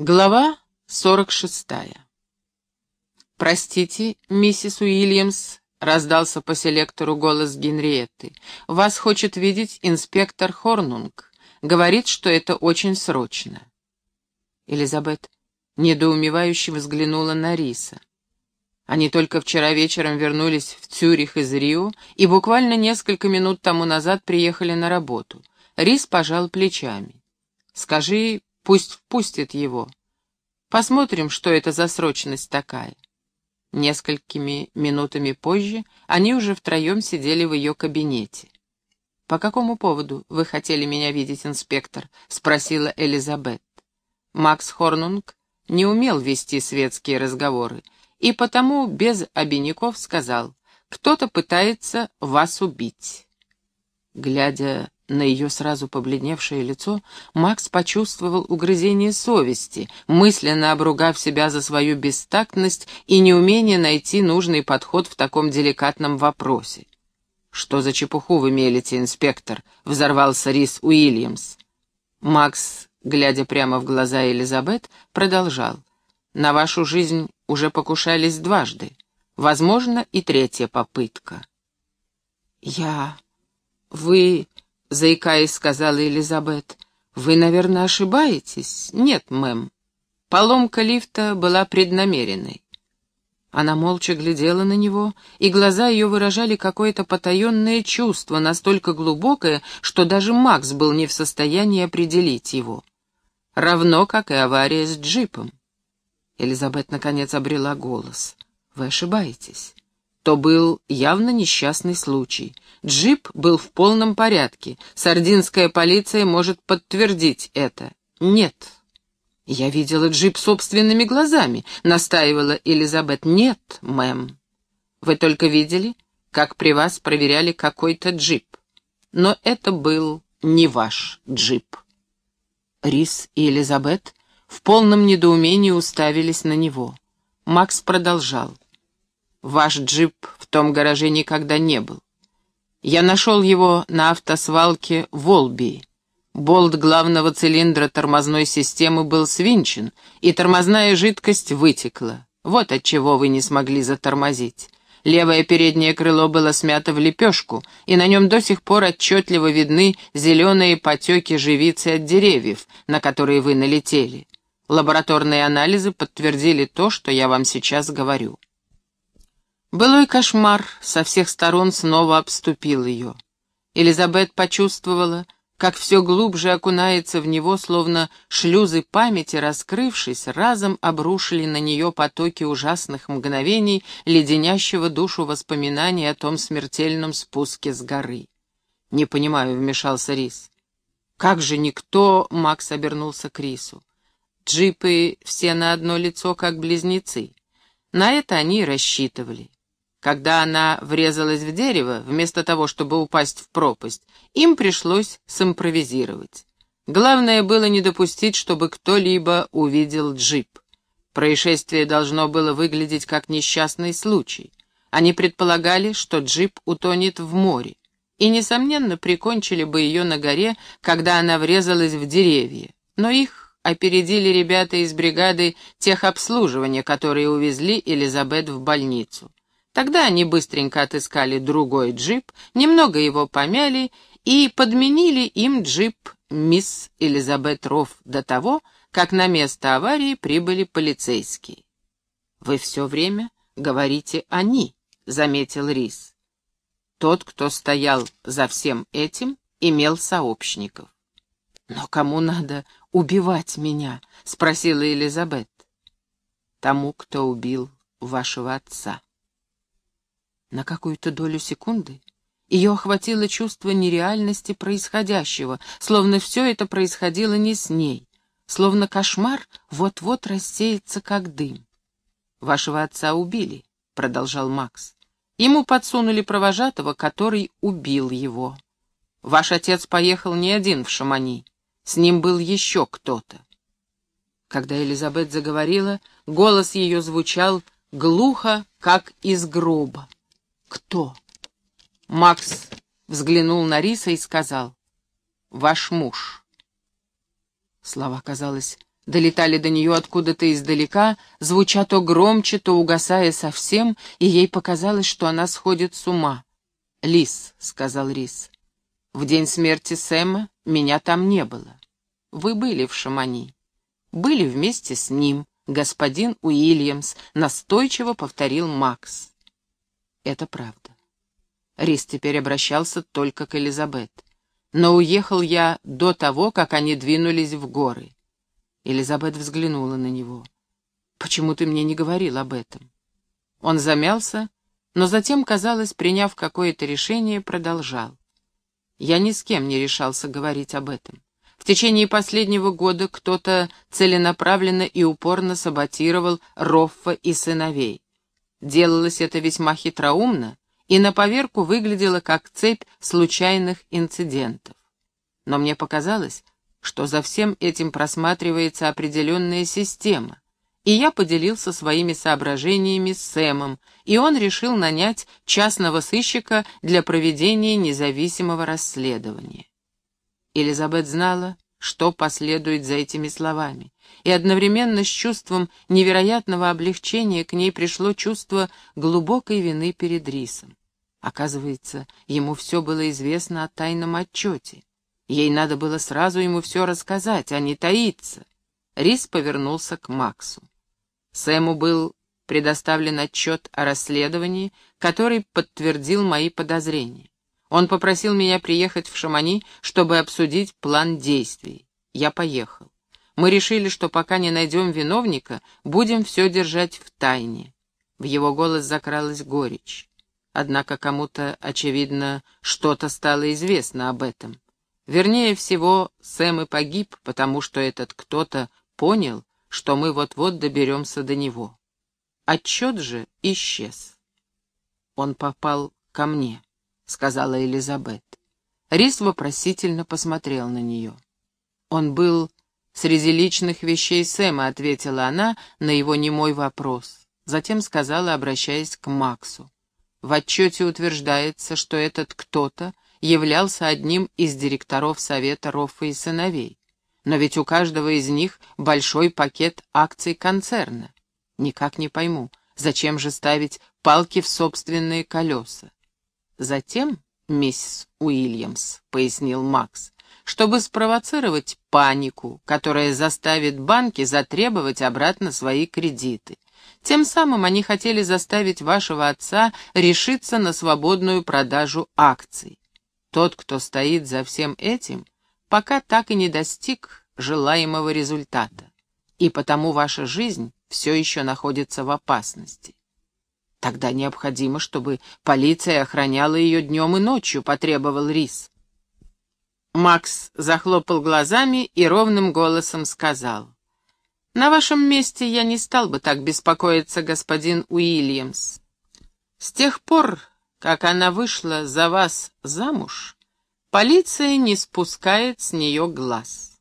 Глава 46. «Простите, миссис Уильямс», — раздался по селектору голос Генриетты. «Вас хочет видеть инспектор Хорнунг. Говорит, что это очень срочно». Элизабет недоумевающе взглянула на Риса. Они только вчера вечером вернулись в Цюрих из Рио и буквально несколько минут тому назад приехали на работу. Рис пожал плечами. «Скажи, Пусть впустит его. Посмотрим, что это за срочность такая. Несколькими минутами позже они уже втроем сидели в ее кабинете. «По какому поводу вы хотели меня видеть, инспектор?» — спросила Элизабет. Макс Хорнунг не умел вести светские разговоры, и потому без обиняков сказал, «Кто-то пытается вас убить». Глядя на ее сразу побледневшее лицо Макс почувствовал угрызение совести, мысленно обругав себя за свою бестактность и неумение найти нужный подход в таком деликатном вопросе. «Что за чепуху вы мелите, инспектор?» — взорвался Рис Уильямс. Макс, глядя прямо в глаза Элизабет, продолжал. «На вашу жизнь уже покушались дважды. Возможно, и третья попытка». «Я... вы...» — заикаясь, сказала Элизабет. «Вы, наверное, ошибаетесь?» «Нет, мэм. Поломка лифта была преднамеренной». Она молча глядела на него, и глаза ее выражали какое-то потаенное чувство, настолько глубокое, что даже Макс был не в состоянии определить его. Равно, как и авария с джипом. Элизабет, наконец, обрела голос. «Вы ошибаетесь то был явно несчастный случай. Джип был в полном порядке. Сардинская полиция может подтвердить это. Нет. Я видела джип собственными глазами, настаивала Элизабет. Нет, мэм. Вы только видели, как при вас проверяли какой-то джип. Но это был не ваш джип. Рис и Элизабет в полном недоумении уставились на него. Макс продолжал. Ваш джип в том гараже никогда не был. Я нашел его на автосвалке в Олбии. Болт главного цилиндра тормозной системы был свинчен, и тормозная жидкость вытекла. Вот от чего вы не смогли затормозить. Левое переднее крыло было смято в лепешку, и на нем до сих пор отчетливо видны зеленые потеки живицы от деревьев, на которые вы налетели. Лабораторные анализы подтвердили то, что я вам сейчас говорю. Былой кошмар со всех сторон снова обступил ее. Элизабет почувствовала, как все глубже окунается в него, словно шлюзы памяти, раскрывшись, разом обрушили на нее потоки ужасных мгновений, леденящего душу воспоминаний о том смертельном спуске с горы. «Не понимаю», — вмешался Рис. «Как же никто...» — Макс обернулся к Рису. «Джипы все на одно лицо, как близнецы. На это они и рассчитывали. Когда она врезалась в дерево, вместо того, чтобы упасть в пропасть, им пришлось симпровизировать. Главное было не допустить, чтобы кто-либо увидел джип. Происшествие должно было выглядеть как несчастный случай. Они предполагали, что джип утонет в море, и, несомненно, прикончили бы ее на горе, когда она врезалась в деревья. Но их опередили ребята из бригады техобслуживания, которые увезли Элизабет в больницу. Тогда они быстренько отыскали другой джип, немного его помяли и подменили им джип мисс Элизабет Рофф до того, как на место аварии прибыли полицейские. «Вы все время говорите «они», — заметил Рис. Тот, кто стоял за всем этим, имел сообщников. «Но кому надо убивать меня?» — спросила Элизабет. «Тому, кто убил вашего отца». На какую-то долю секунды ее охватило чувство нереальности происходящего, словно все это происходило не с ней, словно кошмар вот-вот рассеется, как дым. «Вашего отца убили», — продолжал Макс. «Ему подсунули провожатого, который убил его. Ваш отец поехал не один в Шамани, с ним был еще кто-то». Когда Элизабет заговорила, голос ее звучал глухо, как из гроба. «Кто?» Макс взглянул на Риса и сказал, «Ваш муж». Слова, казалось, долетали до нее откуда-то издалека, звуча то громче, то угасая совсем, и ей показалось, что она сходит с ума. «Лис», — сказал Рис, — «в день смерти Сэма меня там не было. Вы были в Шамани. Были вместе с ним, господин Уильямс», — настойчиво повторил Макс. Это правда. Рис теперь обращался только к Элизабет. Но уехал я до того, как они двинулись в горы. Элизабет взглянула на него. «Почему ты мне не говорил об этом?» Он замялся, но затем, казалось, приняв какое-то решение, продолжал. «Я ни с кем не решался говорить об этом. В течение последнего года кто-то целенаправленно и упорно саботировал Роффа и сыновей. Делалось это весьма хитроумно и на поверку выглядело как цепь случайных инцидентов. Но мне показалось, что за всем этим просматривается определенная система, и я поделился своими соображениями с Сэмом, и он решил нанять частного сыщика для проведения независимого расследования. Элизабет знала, что последует за этими словами, и одновременно с чувством невероятного облегчения к ней пришло чувство глубокой вины перед Рисом. Оказывается, ему все было известно о тайном отчете. Ей надо было сразу ему все рассказать, а не таиться. Рис повернулся к Максу. Сэму был предоставлен отчет о расследовании, который подтвердил мои подозрения. Он попросил меня приехать в Шамани, чтобы обсудить план действий. Я поехал. Мы решили, что пока не найдем виновника, будем все держать в тайне. В его голос закралась горечь. Однако кому-то, очевидно, что-то стало известно об этом. Вернее всего, Сэм и погиб, потому что этот кто-то понял, что мы вот-вот доберемся до него. Отчет же исчез. Он попал ко мне, сказала Элизабет. Рис вопросительно посмотрел на нее. Он был среди личных вещей Сэма, ответила она на его немой вопрос. Затем сказала, обращаясь к Максу. В отчете утверждается, что этот кто-то являлся одним из директоров Совета Роффа и сыновей. Но ведь у каждого из них большой пакет акций концерна. Никак не пойму, зачем же ставить палки в собственные колеса? Затем, мисс Уильямс, — пояснил Макс, — чтобы спровоцировать панику, которая заставит банки затребовать обратно свои кредиты. Тем самым они хотели заставить вашего отца решиться на свободную продажу акций. Тот, кто стоит за всем этим, пока так и не достиг желаемого результата, и потому ваша жизнь все еще находится в опасности. Тогда необходимо, чтобы полиция охраняла ее днем и ночью, потребовал Рис. Макс захлопал глазами и ровным голосом сказал. «На вашем месте я не стал бы так беспокоиться, господин Уильямс. С тех пор, как она вышла за вас замуж, полиция не спускает с нее глаз.